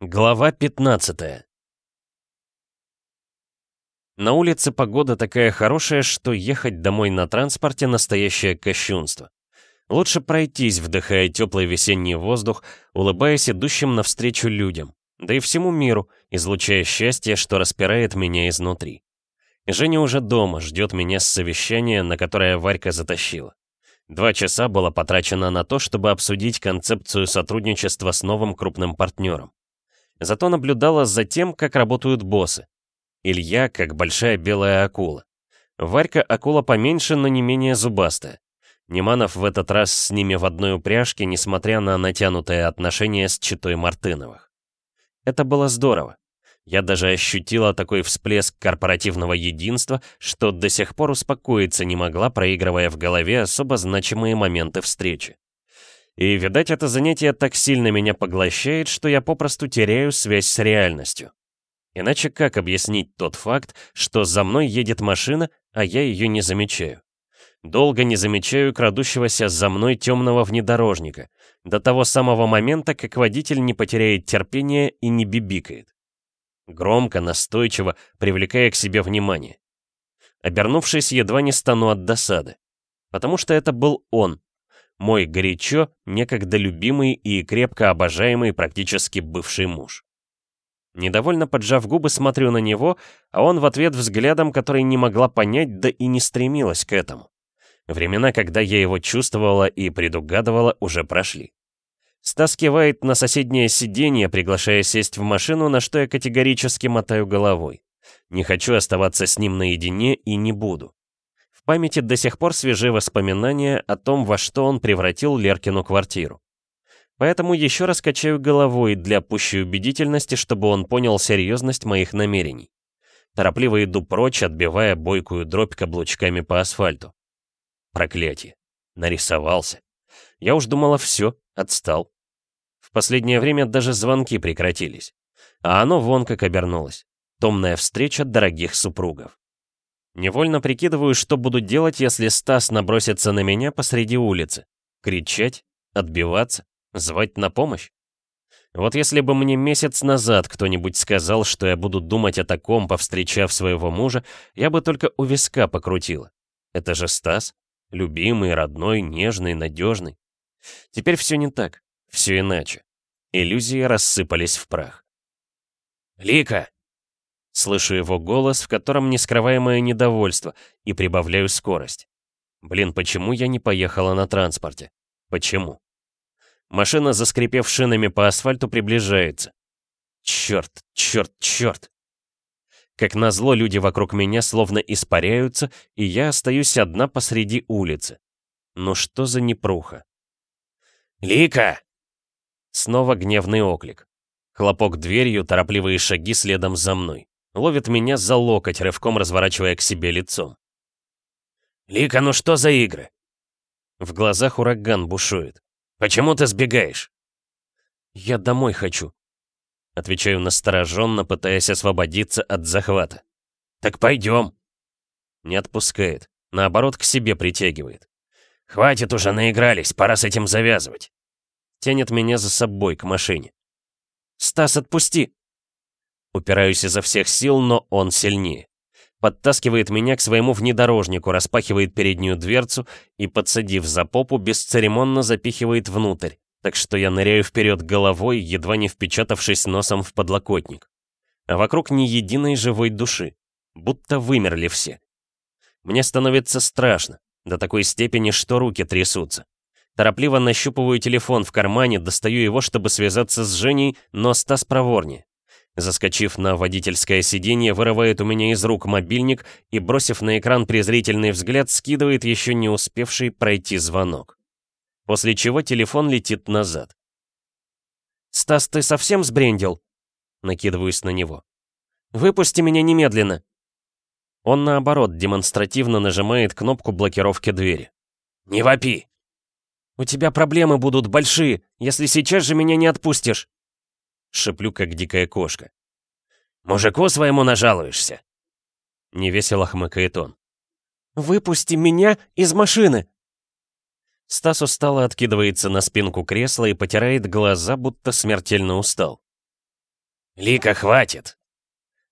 Глава 15 На улице погода такая хорошая, что ехать домой на транспорте — настоящее кощунство. Лучше пройтись, вдыхая теплый весенний воздух, улыбаясь идущим навстречу людям, да и всему миру, излучая счастье, что распирает меня изнутри. Женя уже дома, ждет меня с совещания, на которое Варька затащила. Два часа было потрачено на то, чтобы обсудить концепцию сотрудничества с новым крупным партнером. Зато наблюдала за тем, как работают боссы. Илья как большая белая акула. Варька акула поменьше, но не менее зубастая. Неманов в этот раз с ними в одной упряжке, несмотря на натянутые отношения с читой Мартыновых. Это было здорово. Я даже ощутила такой всплеск корпоративного единства, что до сих пор успокоиться не могла, проигрывая в голове особо значимые моменты встречи. И, видать, это занятие так сильно меня поглощает, что я попросту теряю связь с реальностью. Иначе как объяснить тот факт, что за мной едет машина, а я ее не замечаю? Долго не замечаю крадущегося за мной темного внедорожника, до того самого момента, как водитель не потеряет терпения и не бибикает. Громко, настойчиво, привлекая к себе внимание. Обернувшись, едва не стану от досады. Потому что это был он. Мой горячо, некогда любимый и крепко обожаемый практически бывший муж. Недовольно поджав губы, смотрю на него, а он в ответ взглядом, который не могла понять, да и не стремилась к этому. Времена, когда я его чувствовала и предугадывала, уже прошли. Стас кивает на соседнее сиденье, приглашая сесть в машину, на что я категорически мотаю головой. Не хочу оставаться с ним наедине и не буду. Памяти до сих пор свежи воспоминания о том, во что он превратил Леркину квартиру. Поэтому еще раз качаю головой для пущей убедительности, чтобы он понял серьезность моих намерений. Торопливо иду прочь, отбивая бойкую дробь каблучками по асфальту. Проклятие. Нарисовался. Я уж думала, все, отстал. В последнее время даже звонки прекратились. А оно вон как обернулось. Томная встреча дорогих супругов. Невольно прикидываю, что буду делать, если Стас набросится на меня посреди улицы. Кричать? Отбиваться? Звать на помощь? Вот если бы мне месяц назад кто-нибудь сказал, что я буду думать о таком, повстречав своего мужа, я бы только у виска покрутила. Это же Стас. Любимый, родной, нежный, надежный. Теперь все не так, все иначе. Иллюзии рассыпались в прах. «Лика!» Слышу его голос, в котором нескрываемое недовольство, и прибавляю скорость. Блин, почему я не поехала на транспорте? Почему? Машина, заскрипев шинами по асфальту, приближается. Черт, черт, черт. Как назло, люди вокруг меня словно испаряются, и я остаюсь одна посреди улицы. Ну что за непруха? «Лика!» Снова гневный оклик. Хлопок дверью, торопливые шаги следом за мной. Ловит меня за локоть, рывком разворачивая к себе лицом. «Лика, ну что за игры?» В глазах ураган бушует. «Почему ты сбегаешь?» «Я домой хочу», Отвечаю настороженно, пытаясь освободиться от захвата. «Так пойдем!» Не отпускает. Наоборот, к себе притягивает. «Хватит уже, наигрались, пора с этим завязывать!» Тянет меня за собой к машине. «Стас, отпусти!» Упираюсь изо всех сил, но он сильнее. Подтаскивает меня к своему внедорожнику, распахивает переднюю дверцу и, подсадив за попу, бесцеремонно запихивает внутрь так что я ныряю вперед головой, едва не впечатавшись носом в подлокотник. А вокруг ни единой живой души, будто вымерли все. Мне становится страшно, до такой степени, что руки трясутся. Торопливо нащупываю телефон в кармане, достаю его, чтобы связаться с Женей, но Стас проворнее. Заскочив на водительское сиденье, вырывает у меня из рук мобильник и, бросив на экран презрительный взгляд, скидывает еще не успевший пройти звонок после чего телефон летит назад. «Стас, ты совсем сбрендил?» Накидываюсь на него. «Выпусти меня немедленно!» Он, наоборот, демонстративно нажимает кнопку блокировки двери. «Не вопи!» «У тебя проблемы будут большие, если сейчас же меня не отпустишь!» Шиплю, как дикая кошка. «Мужику своему нажалуешься!» Невесело хмыкает он. «Выпусти меня из машины!» Стас устало откидывается на спинку кресла и потирает глаза, будто смертельно устал. «Лика, хватит!»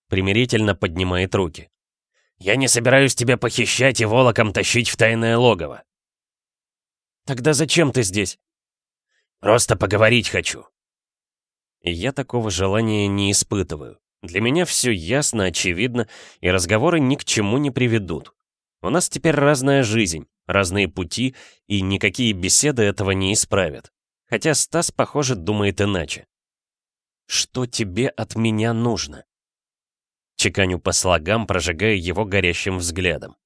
Примирительно поднимает руки. «Я не собираюсь тебя похищать и волоком тащить в тайное логово». «Тогда зачем ты здесь?» «Просто поговорить хочу». Я такого желания не испытываю. Для меня все ясно, очевидно, и разговоры ни к чему не приведут. У нас теперь разная жизнь, разные пути, и никакие беседы этого не исправят. Хотя Стас, похоже, думает иначе. «Что тебе от меня нужно?» Чеканю по слогам, прожигая его горящим взглядом.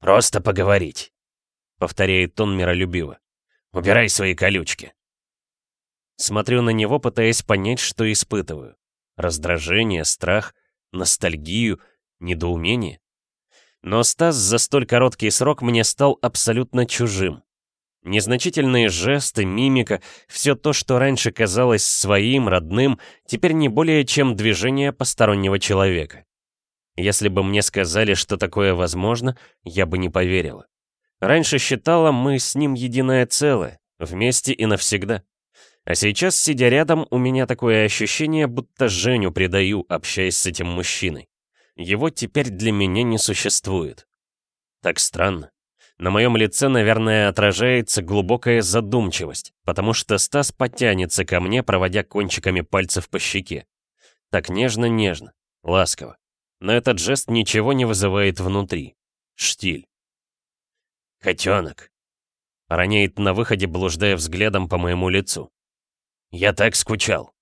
«Просто поговорить», — повторяет он миролюбиво. «Убирай свои колючки». Смотрю на него, пытаясь понять, что испытываю. Раздражение, страх, ностальгию, недоумение. Но Стас за столь короткий срок мне стал абсолютно чужим. Незначительные жесты, мимика, все то, что раньше казалось своим, родным, теперь не более чем движение постороннего человека. Если бы мне сказали, что такое возможно, я бы не поверила. Раньше считала, мы с ним единое целое, вместе и навсегда. А сейчас, сидя рядом, у меня такое ощущение, будто Женю предаю, общаясь с этим мужчиной. Его теперь для меня не существует. Так странно. На моем лице, наверное, отражается глубокая задумчивость, потому что Стас потянется ко мне, проводя кончиками пальцев по щеке. Так нежно-нежно, ласково. Но этот жест ничего не вызывает внутри. Штиль. «Котенок!» Роняет на выходе, блуждая взглядом по моему лицу. «Я так скучал!»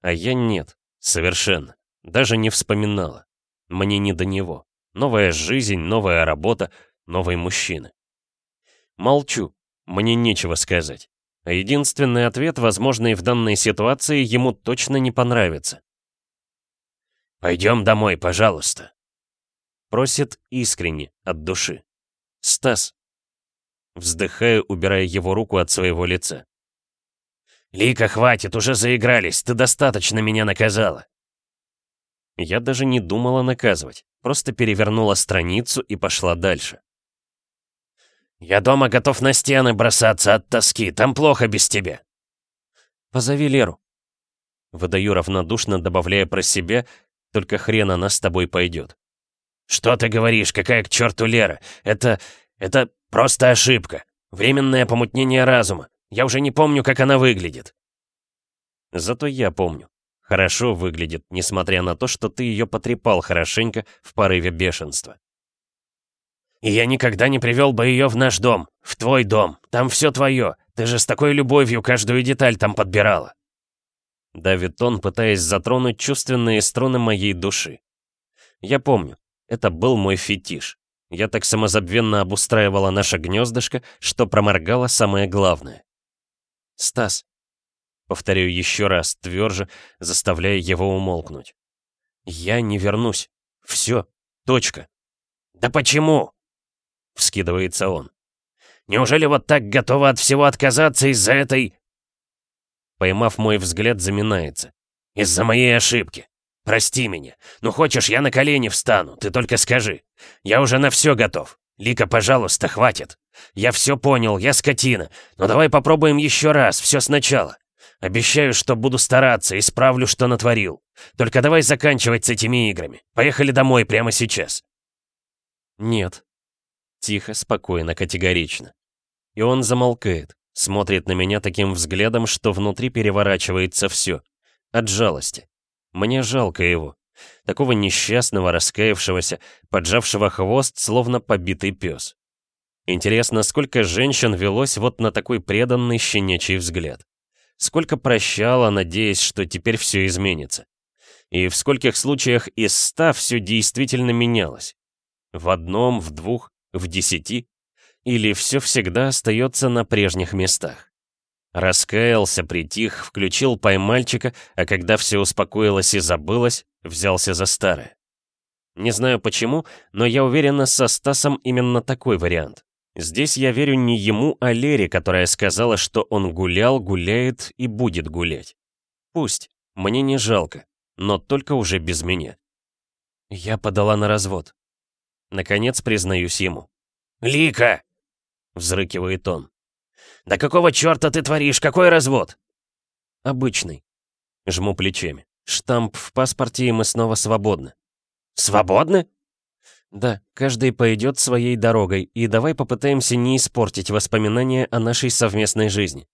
А я нет, совершенно. Даже не вспоминала. Мне не до него. Новая жизнь, новая работа, новый мужчина. Молчу, мне нечего сказать. А единственный ответ, возможный в данной ситуации, ему точно не понравится. «Пойдем домой, пожалуйста», — просит искренне, от души. «Стас». Вздыхаю, убирая его руку от своего лица. «Лика, хватит, уже заигрались, ты достаточно меня наказала». Я даже не думала наказывать, просто перевернула страницу и пошла дальше. «Я дома готов на стены бросаться от тоски, там плохо без тебя». «Позови Леру». Выдаю равнодушно, добавляя про себя, только хрен она с тобой пойдет. «Что ты говоришь? Какая к черту Лера? Это... это просто ошибка. Временное помутнение разума. Я уже не помню, как она выглядит». Зато я помню. Хорошо выглядит, несмотря на то, что ты ее потрепал хорошенько в порыве бешенства. И я никогда не привел бы ее в наш дом, в твой дом. Там все твое. Ты же с такой любовью каждую деталь там подбирала. Давит он, пытаясь затронуть чувственные струны моей души. Я помню, это был мой фетиш. Я так самозабвенно обустраивала наше гнездышко, что проморгала самое главное. «Стас», — повторяю еще раз, тверже, заставляя его умолкнуть. «Я не вернусь. Все. Точка». «Да почему?» вскидывается он. «Неужели вот так готова от всего отказаться из-за этой...» Поймав мой взгляд, заминается. «Из-за моей ошибки. Прости меня. Ну хочешь, я на колени встану, ты только скажи. Я уже на все готов. Лика, пожалуйста, хватит. Я все понял, я скотина. Но давай попробуем еще раз, все сначала. Обещаю, что буду стараться, исправлю, что натворил. Только давай заканчивать с этими играми. Поехали домой прямо сейчас». «Нет», Тихо, спокойно, категорично. И он замолкает, смотрит на меня таким взглядом, что внутри переворачивается все. От жалости. Мне жалко его. Такого несчастного, раскаявшегося, поджавшего хвост, словно побитый пес. Интересно, сколько женщин велось вот на такой преданный щенячий взгляд. Сколько прощала, надеясь, что теперь все изменится. И в скольких случаях из ста все действительно менялось. В одном, в двух, в десяти? Или все всегда остается на прежних местах? Раскаялся, притих, включил поймальчика, а когда все успокоилось и забылось, взялся за старое. Не знаю почему, но я уверена, со Стасом именно такой вариант. Здесь я верю не ему, а Лере, которая сказала, что он гулял, гуляет и будет гулять. Пусть, мне не жалко, но только уже без меня. Я подала на развод. Наконец признаюсь ему. «Лика!» — взрыкивает он. «Да какого черта ты творишь? Какой развод?» «Обычный». Жму плечами. Штамп в паспорте, и мы снова свободны. Свободны? Да, каждый пойдет своей дорогой, и давай попытаемся не испортить воспоминания о нашей совместной жизни.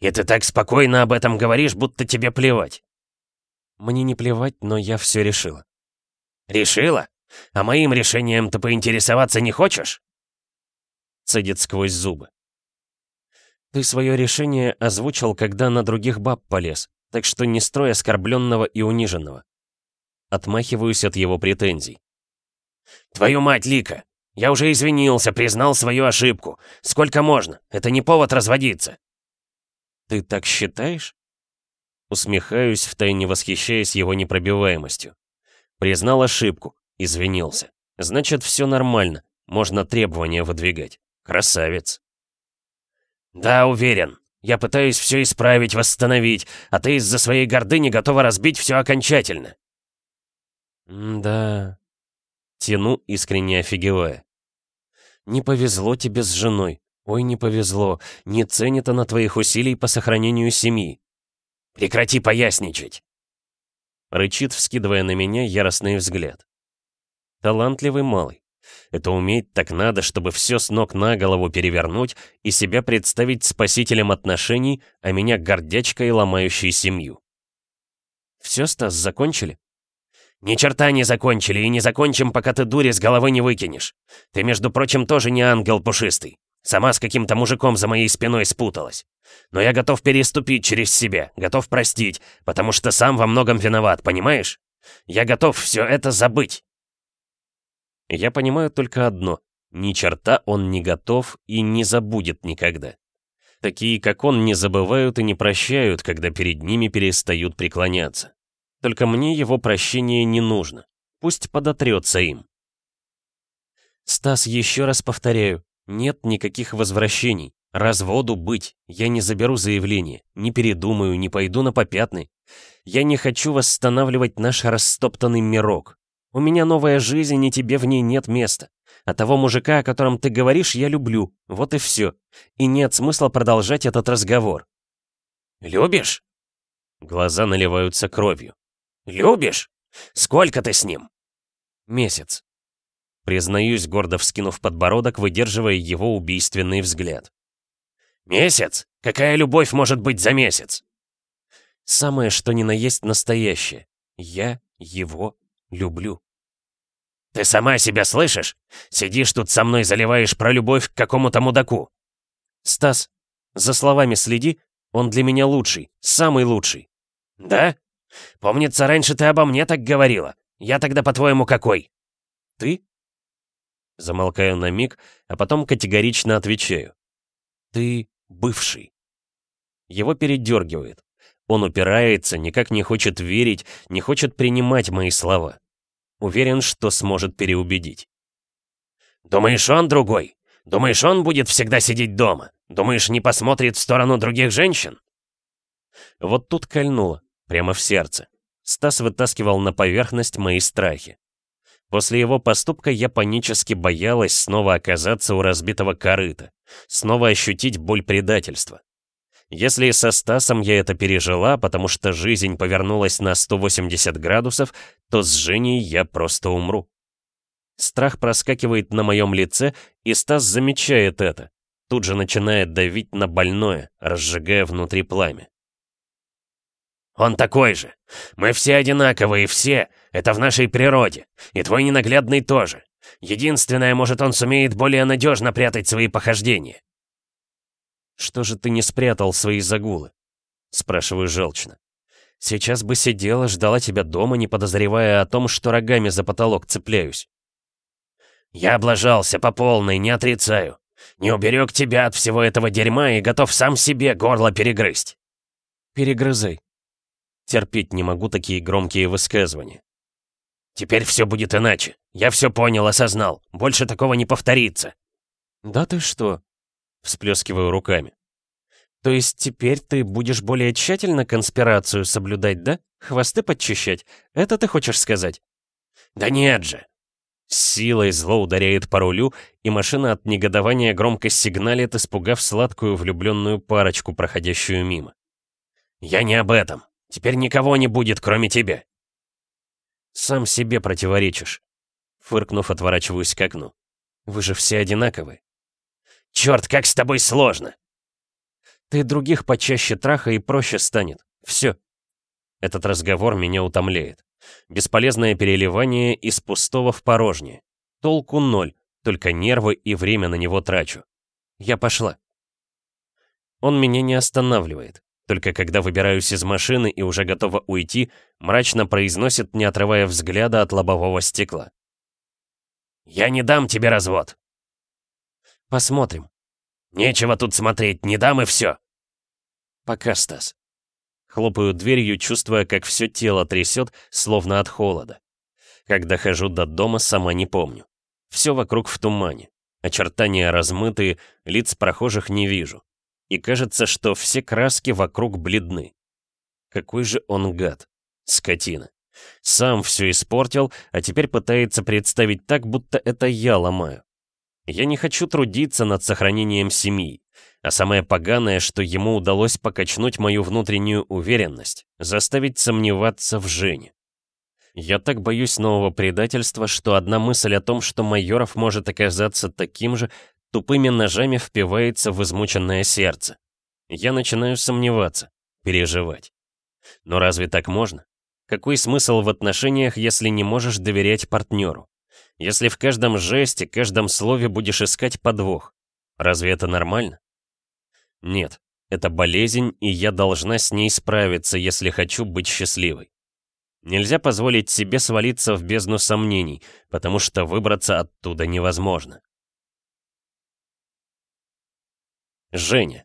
И ты так спокойно об этом говоришь, будто тебе плевать. Мне не плевать, но я все решила. Решила? А моим решением ты поинтересоваться не хочешь? Цедит сквозь зубы. Ты свое решение озвучил, когда на других баб полез, так что не строй оскорбленного и униженного. Отмахиваюсь от его претензий. «Твою мать, Лика! Я уже извинился, признал свою ошибку. Сколько можно? Это не повод разводиться!» «Ты так считаешь?» Усмехаюсь, втайне восхищаясь его непробиваемостью. Признал ошибку, извинился. Значит, все нормально, можно требования выдвигать. Красавец. «Да, уверен. Я пытаюсь все исправить, восстановить, а ты из-за своей гордыни готова разбить все окончательно». «Да...» Тяну, искренне офигевая. «Не повезло тебе с женой. Ой, не повезло. Не ценит она твоих усилий по сохранению семьи». «Прекрати поясничать!» Рычит, вскидывая на меня яростный взгляд. Талантливый малый. Это уметь так надо, чтобы все с ног на голову перевернуть и себя представить спасителем отношений, а меня гордячкой, ломающей семью. «Все, Стас, закончили?» «Ни черта не закончили, и не закончим, пока ты дури с головы не выкинешь. Ты, между прочим, тоже не ангел пушистый. Сама с каким-то мужиком за моей спиной спуталась. Но я готов переступить через себя, готов простить, потому что сам во многом виноват, понимаешь? Я готов все это забыть». Я понимаю только одно. Ни черта он не готов и не забудет никогда. Такие, как он, не забывают и не прощают, когда перед ними перестают преклоняться. Только мне его прощение не нужно. Пусть подотрется им. Стас, еще раз повторяю, нет никаких возвращений. Разводу быть. Я не заберу заявление, не передумаю, не пойду на попятный. Я не хочу восстанавливать наш растоптанный мирок. У меня новая жизнь, и тебе в ней нет места. А того мужика, о котором ты говоришь, я люблю. Вот и все. И нет смысла продолжать этот разговор. Любишь? Глаза наливаются кровью. «Любишь? Сколько ты с ним?» «Месяц». Признаюсь, гордо вскинув подбородок, выдерживая его убийственный взгляд. «Месяц? Какая любовь может быть за месяц?» «Самое, что ни на есть настоящее. Я его люблю». «Ты сама себя слышишь? Сидишь тут со мной, заливаешь про любовь к какому-то мудаку». «Стас, за словами следи, он для меня лучший, самый лучший». «Да? Помнится, раньше ты обо мне так говорила. Я тогда, по-твоему, какой?» «Ты?» Замолкаю на миг, а потом категорично отвечаю. «Ты бывший». Его передергивает. Он упирается, никак не хочет верить, не хочет принимать мои слова. Уверен, что сможет переубедить. «Думаешь, он другой? Думаешь, он будет всегда сидеть дома? Думаешь, не посмотрит в сторону других женщин?» Вот тут кольнуло. Прямо в сердце. Стас вытаскивал на поверхность мои страхи. После его поступка я панически боялась снова оказаться у разбитого корыта, снова ощутить боль предательства. Если со Стасом я это пережила, потому что жизнь повернулась на 180 градусов, то с Женей я просто умру. Страх проскакивает на моем лице, и Стас замечает это. Тут же начинает давить на больное, разжигая внутри пламя. Он такой же. Мы все одинаковые, все. Это в нашей природе. И твой ненаглядный тоже. Единственное, может, он сумеет более надежно прятать свои похождения. «Что же ты не спрятал свои загулы?» Спрашиваю желчно. «Сейчас бы сидела, ждала тебя дома, не подозревая о том, что рогами за потолок цепляюсь». «Я облажался по полной, не отрицаю. Не уберег тебя от всего этого дерьма и готов сам себе горло перегрызть». «Перегрызай. Терпеть не могу такие громкие высказывания. «Теперь все будет иначе. Я все понял, осознал. Больше такого не повторится». «Да ты что?» Всплескиваю руками. «То есть теперь ты будешь более тщательно конспирацию соблюдать, да? Хвосты подчищать? Это ты хочешь сказать?» «Да нет же!» С силой зло ударяет по рулю, и машина от негодования громко сигналит, испугав сладкую влюбленную парочку, проходящую мимо. «Я не об этом. Теперь никого не будет, кроме тебя». «Сам себе противоречишь». Фыркнув, отворачиваюсь к окну. «Вы же все одинаковые». «Черт, как с тобой сложно!» «Ты других почаще траха и проще станет. Все». Этот разговор меня утомляет. Бесполезное переливание из пустого в порожнее. Толку ноль, только нервы и время на него трачу. Я пошла. Он меня не останавливает. Только когда выбираюсь из машины и уже готова уйти, мрачно произносит, не отрывая взгляда от лобового стекла. «Я не дам тебе развод!» «Посмотрим». «Нечего тут смотреть, не дам и все!» «Пока, Стас». Хлопаю дверью, чувствуя, как все тело трясет, словно от холода. Как дохожу до дома, сама не помню. Все вокруг в тумане. Очертания размытые, лиц прохожих не вижу. И кажется, что все краски вокруг бледны. Какой же он гад. Скотина. Сам все испортил, а теперь пытается представить так, будто это я ломаю. Я не хочу трудиться над сохранением семьи. А самое поганое, что ему удалось покачнуть мою внутреннюю уверенность, заставить сомневаться в Жене. Я так боюсь нового предательства, что одна мысль о том, что Майоров может оказаться таким же, тупыми ножами впивается в измученное сердце. Я начинаю сомневаться, переживать. Но разве так можно? Какой смысл в отношениях, если не можешь доверять партнеру? Если в каждом жесте, каждом слове будешь искать подвох? Разве это нормально? Нет, это болезнь, и я должна с ней справиться, если хочу быть счастливой. Нельзя позволить себе свалиться в бездну сомнений, потому что выбраться оттуда невозможно. Женя.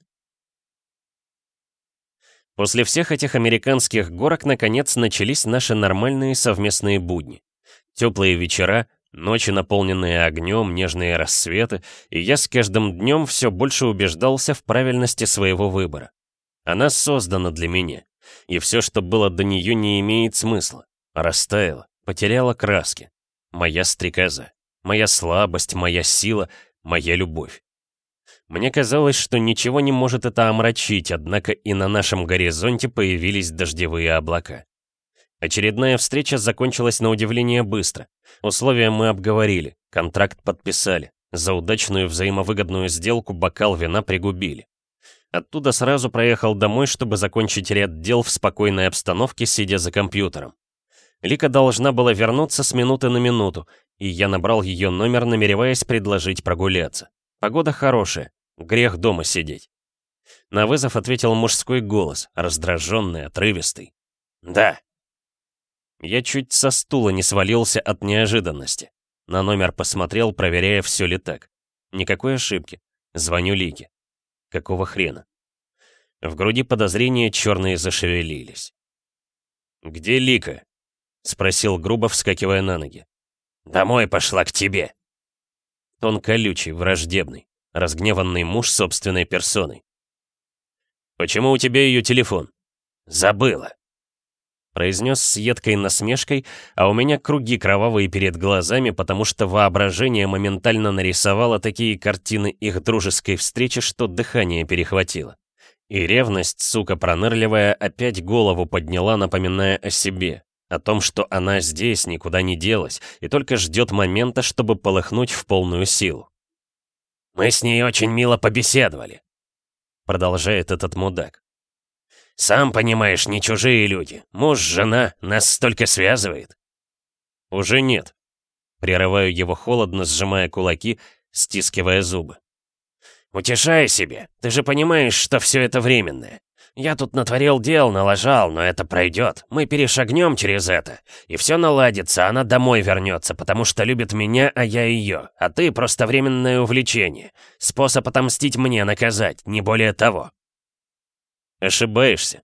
После всех этих американских горок наконец начались наши нормальные совместные будни. Теплые вечера, ночи, наполненные огнем, нежные рассветы, и я с каждым днем все больше убеждался в правильности своего выбора. Она создана для меня и все, что было до нее, не имеет смысла. Растаяла, потеряла краски. Моя стрекоза, моя слабость, моя сила, моя любовь. Мне казалось, что ничего не может это омрачить, однако и на нашем горизонте появились дождевые облака. Очередная встреча закончилась на удивление быстро. Условия мы обговорили, контракт подписали. За удачную взаимовыгодную сделку бокал вина пригубили. Оттуда сразу проехал домой, чтобы закончить ряд дел в спокойной обстановке, сидя за компьютером. Лика должна была вернуться с минуты на минуту, и я набрал ее номер, намереваясь предложить прогуляться. Погода хорошая, грех дома сидеть. На вызов ответил мужской голос, раздраженный, отрывистый. «Да». Я чуть со стула не свалился от неожиданности. На номер посмотрел, проверяя, все ли так. Никакой ошибки. Звоню Лике. Какого хрена? В груди подозрения черные зашевелились. «Где Лика?» — спросил грубо, вскакивая на ноги. «Домой пошла к тебе!» Тон колючий, враждебный, разгневанный муж собственной персоной. «Почему у тебя ее телефон?» «Забыла!» произнес с едкой насмешкой, а у меня круги кровавые перед глазами, потому что воображение моментально нарисовало такие картины их дружеской встречи, что дыхание перехватило. И ревность, сука пронырливая, опять голову подняла, напоминая о себе, о том, что она здесь, никуда не делась, и только ждет момента, чтобы полыхнуть в полную силу. «Мы с ней очень мило побеседовали», — продолжает этот мудак. Сам понимаешь, не чужие люди. Муж, жена, нас столько связывает. Уже нет. Прерываю его холодно, сжимая кулаки, стискивая зубы. Утешай себе. Ты же понимаешь, что все это временное. Я тут натворил дел, налажал, но это пройдет. Мы перешагнем через это. И все наладится, она домой вернется, потому что любит меня, а я ее. А ты просто временное увлечение. Способ отомстить мне, наказать, не более того. Ошибаешься.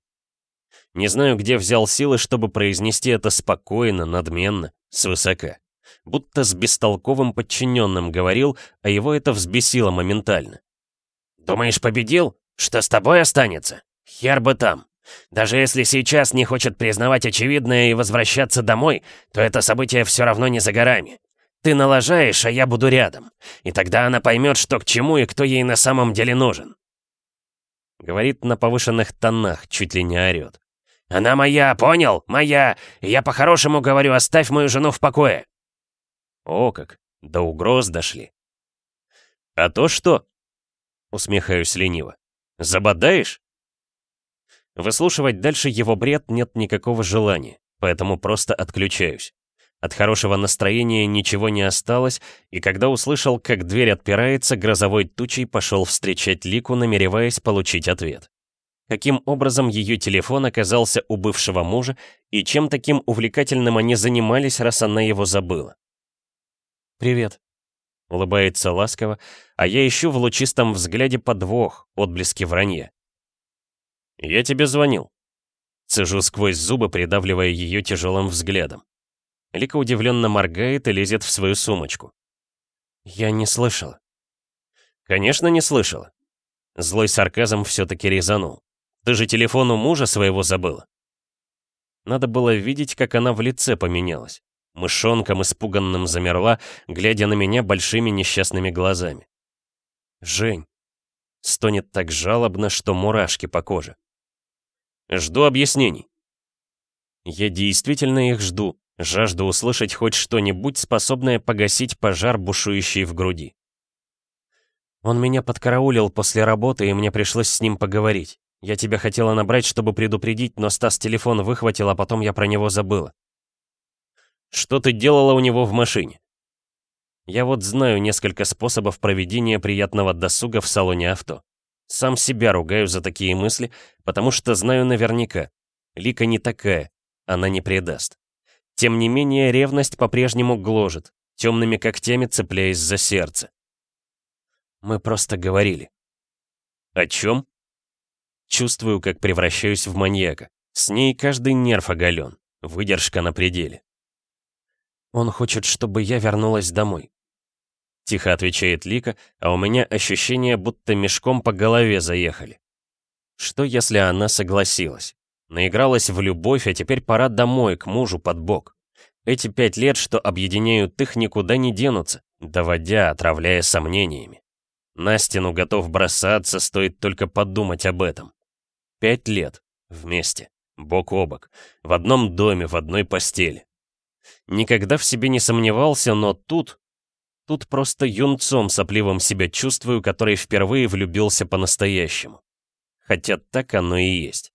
Не знаю, где взял силы, чтобы произнести это спокойно, надменно, свысока. Будто с бестолковым подчиненным говорил, а его это взбесило моментально. «Думаешь, победил? Что с тобой останется? Хер бы там. Даже если сейчас не хочет признавать очевидное и возвращаться домой, то это событие все равно не за горами. Ты налажаешь, а я буду рядом. И тогда она поймет, что к чему и кто ей на самом деле нужен. Говорит на повышенных тонах, чуть ли не орёт. Она моя, понял? Моя! Я по-хорошему говорю, оставь мою жену в покое!» О как, до угроз дошли. «А то что?» — усмехаюсь лениво. «Забодаешь?» Выслушивать дальше его бред нет никакого желания, поэтому просто отключаюсь. От хорошего настроения ничего не осталось, и когда услышал, как дверь отпирается, грозовой тучей пошел встречать Лику, намереваясь получить ответ. Каким образом ее телефон оказался у бывшего мужа, и чем таким увлекательным они занимались, раз она его забыла. «Привет», — улыбается ласково, а я ищу в лучистом взгляде подвох, отблески вранья. «Я тебе звонил». Цежу сквозь зубы, придавливая ее тяжелым взглядом. Лика удивленно моргает и лезет в свою сумочку. «Я не слышала». «Конечно, не слышала». Злой сарказм все-таки резанул. «Ты же телефон у мужа своего забыла». Надо было видеть, как она в лице поменялась. Мышонком испуганным замерла, глядя на меня большими несчастными глазами. «Жень!» Стонет так жалобно, что мурашки по коже. Жду объяснений. Я действительно их жду, жажду услышать хоть что-нибудь, способное погасить пожар, бушующий в груди. Он меня подкараулил после работы, и мне пришлось с ним поговорить. Я тебя хотела набрать, чтобы предупредить, но Стас телефон выхватил, а потом я про него забыла. Что ты делала у него в машине? Я вот знаю несколько способов проведения приятного досуга в салоне авто. Сам себя ругаю за такие мысли, потому что знаю наверняка. Лика не такая, она не предаст. Тем не менее, ревность по-прежнему гложет, темными когтями цепляясь за сердце. Мы просто говорили. О чем? Чувствую, как превращаюсь в маньяка. С ней каждый нерв оголен, выдержка на пределе. Он хочет, чтобы я вернулась домой. Тихо отвечает Лика, а у меня ощущение, будто мешком по голове заехали. Что, если она согласилась? Наигралась в любовь, а теперь пора домой, к мужу под бок. Эти пять лет, что объединяют их, никуда не денутся, доводя, отравляя сомнениями. На стену готов бросаться, стоит только подумать об этом. Пять лет. Вместе. Бок о бок. В одном доме, в одной постели. Никогда в себе не сомневался, но тут Тут просто юнцом сопливым себя чувствую, который впервые влюбился по-настоящему. Хотя так оно и есть.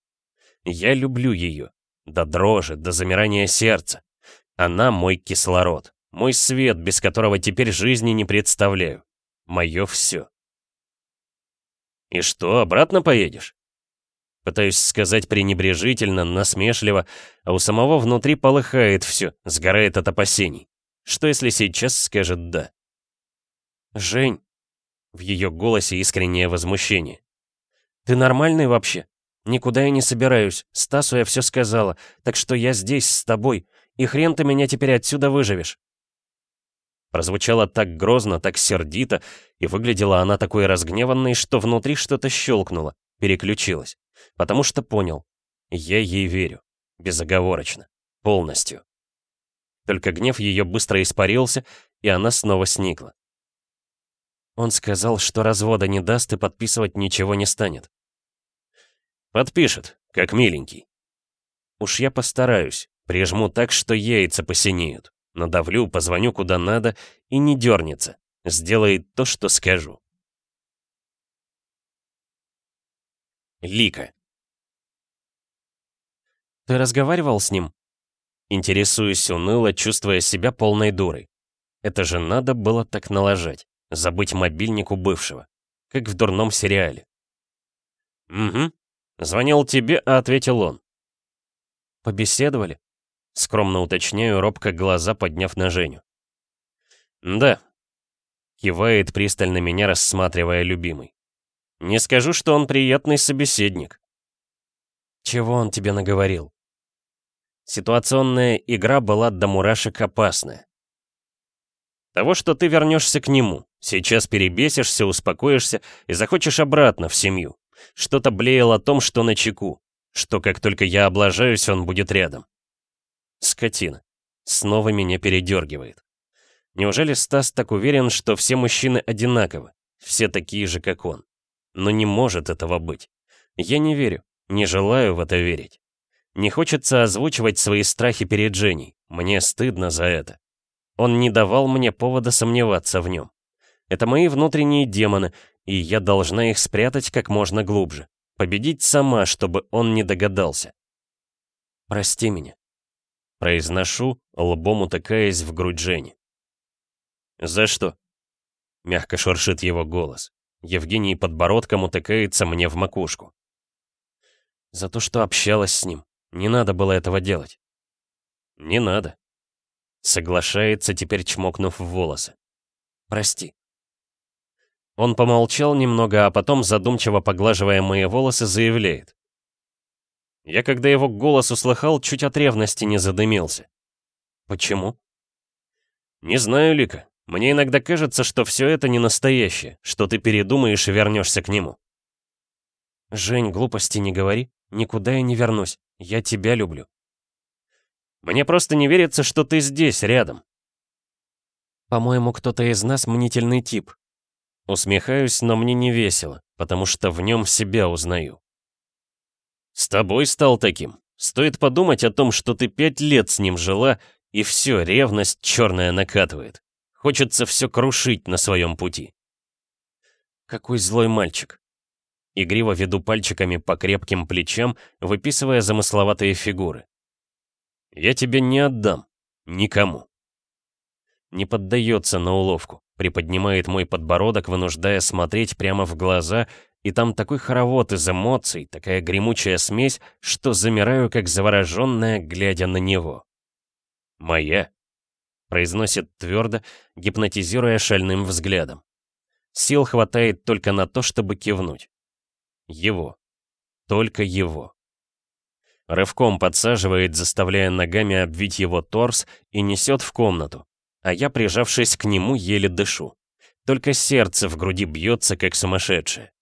Я люблю ее. До дрожи, до замирания сердца. Она мой кислород. Мой свет, без которого теперь жизни не представляю. Мое все. «И что, обратно поедешь?» Пытаюсь сказать пренебрежительно, насмешливо, а у самого внутри полыхает все, сгорает от опасений. Что если сейчас скажет «да»? «Жень!» В ее голосе искреннее возмущение. «Ты нормальный вообще? Никуда я не собираюсь. Стасу я все сказала, так что я здесь с тобой, и хрен ты меня теперь отсюда выживешь». Прозвучало так грозно, так сердито, и выглядела она такой разгневанной, что внутри что-то щелкнуло, переключилось. Потому что понял. Я ей верю. Безоговорочно. Полностью. Только гнев ее быстро испарился, и она снова сникла. Он сказал, что развода не даст и подписывать ничего не станет. Подпишет, как миленький. Уж я постараюсь, прижму так, что яйца посинеют. Надавлю, позвоню куда надо и не дернется. Сделает то, что скажу. Лика. Ты разговаривал с ним? Интересуюсь уныло, чувствуя себя полной дурой. Это же надо было так налажать. Забыть мобильник у бывшего. Как в дурном сериале. «Угу. Звонил тебе, а ответил он». «Побеседовали?» Скромно уточняю, робко глаза подняв на Женю. «Да». Кивает пристально меня, рассматривая любимый. «Не скажу, что он приятный собеседник». «Чего он тебе наговорил?» Ситуационная игра была до мурашек опасная. Того, что ты вернешься к нему. Сейчас перебесишься, успокоишься и захочешь обратно в семью. Что-то блеял о том, что на чеку. Что как только я облажаюсь, он будет рядом. Скотина. Снова меня передергивает. Неужели Стас так уверен, что все мужчины одинаковы? Все такие же, как он. Но не может этого быть. Я не верю, не желаю в это верить. Не хочется озвучивать свои страхи перед Женей. Мне стыдно за это. Он не давал мне повода сомневаться в нем. Это мои внутренние демоны, и я должна их спрятать как можно глубже. Победить сама, чтобы он не догадался. «Прости меня», — произношу, лбом утыкаясь в грудь Жени. «За что?» — мягко шуршит его голос. Евгений подбородком утыкается мне в макушку. «За то, что общалась с ним. Не надо было этого делать». «Не надо», — соглашается, теперь чмокнув в волосы. «Прости». Он помолчал немного, а потом, задумчиво поглаживая мои волосы, заявляет. Я, когда его голос услыхал, чуть от ревности не задымился. Почему? Не знаю, Лика. Мне иногда кажется, что все это не настоящее, что ты передумаешь и вернешься к нему. Жень, глупости не говори. Никуда я не вернусь. Я тебя люблю. Мне просто не верится, что ты здесь, рядом. По-моему, кто-то из нас мнительный тип. Усмехаюсь, но мне не весело, потому что в нем себя узнаю. С тобой стал таким. Стоит подумать о том, что ты пять лет с ним жила, и все, ревность черная накатывает. Хочется все крушить на своем пути. Какой злой мальчик. Игриво веду пальчиками по крепким плечам, выписывая замысловатые фигуры. Я тебе не отдам. Никому. Не поддается на уловку, приподнимает мой подбородок, вынуждая смотреть прямо в глаза и там такой хоровод из эмоций, такая гремучая смесь, что замираю, как завороженная, глядя на него. «Моя», — произносит твердо, гипнотизируя шальным взглядом. Сил хватает только на то, чтобы кивнуть. Его. Только его. Рывком подсаживает, заставляя ногами обвить его торс и несет в комнату, а я, прижавшись к нему, еле дышу. Только сердце в груди бьется, как сумасшедшее.